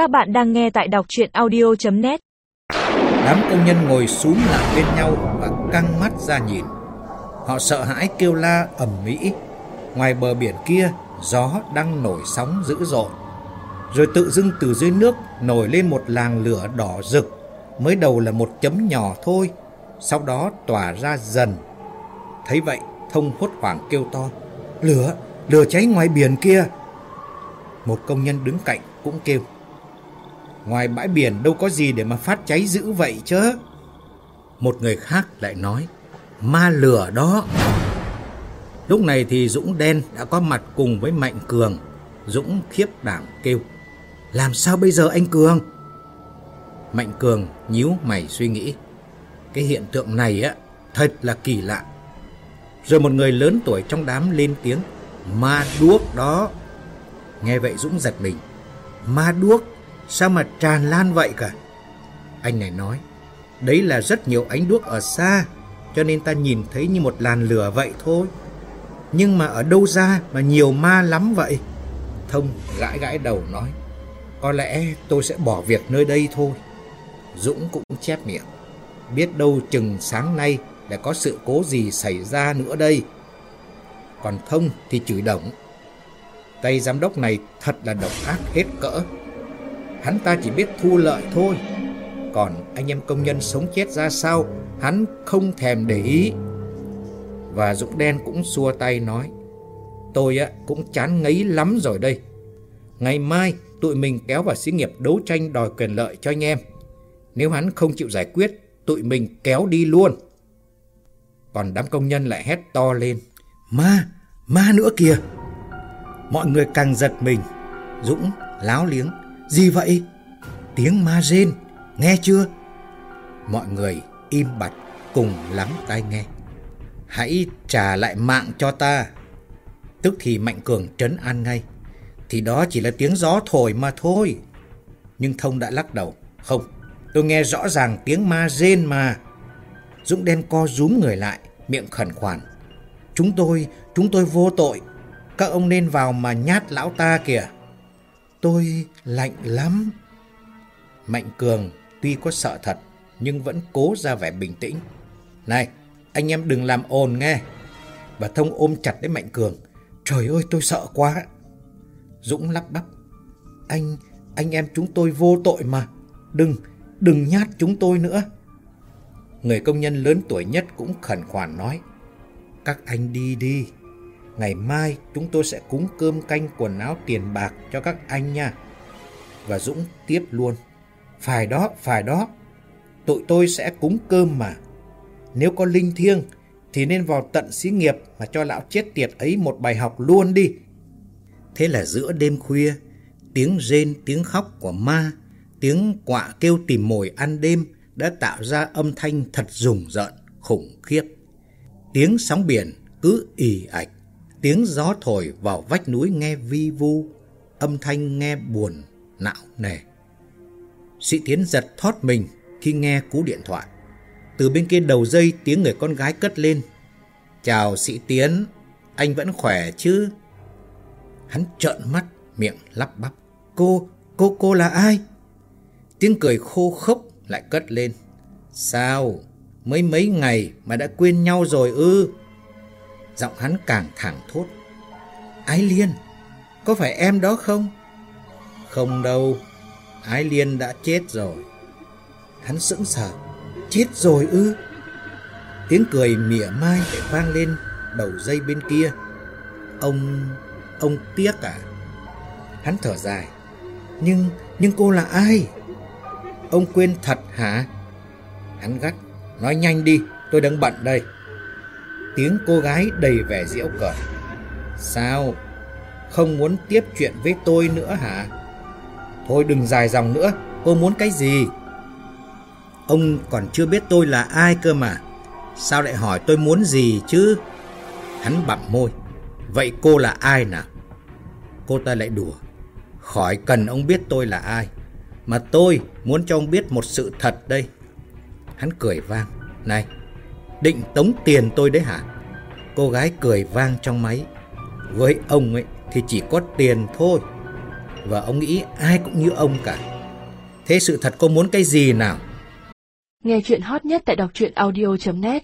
Các bạn đang nghe tại đọc chuyện audio.net Đám công nhân ngồi xuống lại bên nhau và căng mắt ra nhìn. Họ sợ hãi kêu la ầm mỹ. Ngoài bờ biển kia, gió đang nổi sóng dữ dội. Rồi tự dưng từ dưới nước nổi lên một làng lửa đỏ rực. Mới đầu là một chấm nhỏ thôi, sau đó tỏa ra dần. Thấy vậy, thông hốt hoảng kêu to. Lửa, lửa cháy ngoài biển kia. Một công nhân đứng cạnh cũng kêu. Ngoài bãi biển đâu có gì để mà phát cháy dữ vậy chứ. Một người khác lại nói, ma lửa đó. Lúc này thì Dũng đen đã có mặt cùng với Mạnh Cường. Dũng khiếp đảm kêu, làm sao bây giờ anh Cường? Mạnh Cường nhíu mày suy nghĩ. Cái hiện tượng này á, thật là kỳ lạ. Rồi một người lớn tuổi trong đám lên tiếng, ma đuốc đó. Nghe vậy Dũng giật mình. Ma đuốc? Sao mà tràn lan vậy cả? Anh này nói, đấy là rất nhiều ánh đuốc ở xa, cho nên ta nhìn thấy như một làn lửa vậy thôi. Nhưng mà ở đâu ra mà nhiều ma lắm vậy? Thông gãi gãi đầu nói, có lẽ tôi sẽ bỏ việc nơi đây thôi. Dũng cũng chép miệng, biết đâu chừng sáng nay lại có sự cố gì xảy ra nữa đây. Còn Thông thì chửi động, tay giám đốc này thật là độc ác hết cỡ. Hắn ta chỉ biết thu lợi thôi. Còn anh em công nhân sống chết ra sao, hắn không thèm để ý. Và Dũng Đen cũng xua tay nói, tôi á, cũng chán ngấy lắm rồi đây. Ngày mai tụi mình kéo vào xí nghiệp đấu tranh đòi quyền lợi cho anh em. Nếu hắn không chịu giải quyết, tụi mình kéo đi luôn. Còn đám công nhân lại hét to lên. Ma, ma nữa kìa. Mọi người càng giật mình. Dũng láo liếng. Gì vậy? Tiếng ma rên, nghe chưa? Mọi người im bặt cùng lắng tai nghe. Hãy trả lại mạng cho ta. Tức thì Mạnh Cường trấn an ngay. Thì đó chỉ là tiếng gió thổi mà thôi. Nhưng Thông đã lắc đầu. Không, tôi nghe rõ ràng tiếng ma rên mà. Dũng đen co rúm người lại, miệng khẩn khoản. Chúng tôi, chúng tôi vô tội. Các ông nên vào mà nhát lão ta kìa. Tôi lạnh lắm. Mạnh Cường tuy có sợ thật nhưng vẫn cố ra vẻ bình tĩnh. Này, anh em đừng làm ồn nghe. Và Thông ôm chặt lấy Mạnh Cường. Trời ơi tôi sợ quá. Dũng lắp bắp. Anh, anh em chúng tôi vô tội mà. Đừng, đừng nhát chúng tôi nữa. Người công nhân lớn tuổi nhất cũng khẩn khoản nói. Các anh đi đi. Ngày mai chúng tôi sẽ cúng cơm canh quần áo tiền bạc cho các anh nha. Và Dũng tiếp luôn. Phải đó, phải đó. Tụi tôi sẽ cúng cơm mà. Nếu có linh thiêng thì nên vào tận xí nghiệp mà cho lão chết tiệt ấy một bài học luôn đi. Thế là giữa đêm khuya, tiếng rên, tiếng khóc của ma, tiếng quạ kêu tìm mồi ăn đêm đã tạo ra âm thanh thật rùng rợn, khủng khiếp. Tiếng sóng biển cứ ì ạch Tiếng gió thổi vào vách núi nghe vi vu, âm thanh nghe buồn, não nề. Sĩ Tiến giật thoát mình khi nghe cú điện thoại. Từ bên kia đầu dây tiếng người con gái cất lên. Chào Sĩ Tiến, anh vẫn khỏe chứ? Hắn trợn mắt, miệng lắp bắp. Cô, cô, cô là ai? Tiếng cười khô khốc lại cất lên. Sao? mấy mấy ngày mà đã quên nhau rồi ư? Giọng hắn càng thẳng thốt. Ái Liên, có phải em đó không? Không đâu, Ái Liên đã chết rồi. Hắn sững sờ. Chết rồi ư? Tiếng cười mỉa mai để vang lên đầu dây bên kia. Ông... ông tiếc à? Hắn thở dài. Nhưng... nhưng cô là ai? Ông quên thật hả? Hắn gắt. Nói nhanh đi, tôi đang bận đây. Tiếng cô gái đầy vẻ diễu cợt. Sao? Không muốn tiếp chuyện với tôi nữa hả? Thôi đừng dài dòng nữa, cô muốn cái gì? Ông còn chưa biết tôi là ai cơ mà. Sao lại hỏi tôi muốn gì chứ? Hắn bặm môi. Vậy cô là ai nào? Cô ta lại đùa. Khỏi cần ông biết tôi là ai. Mà tôi muốn cho ông biết một sự thật đây. Hắn cười vang. Này, định tống tiền tôi đấy hả? Cô gái cười vang trong máy. Với ông ấy thì chỉ có tiền thôi. và ông nghĩ ai cũng như ông cả. Thế sự thật cô muốn cái gì nào? Nghe chuyện hot nhất tại đọc truyện audio.net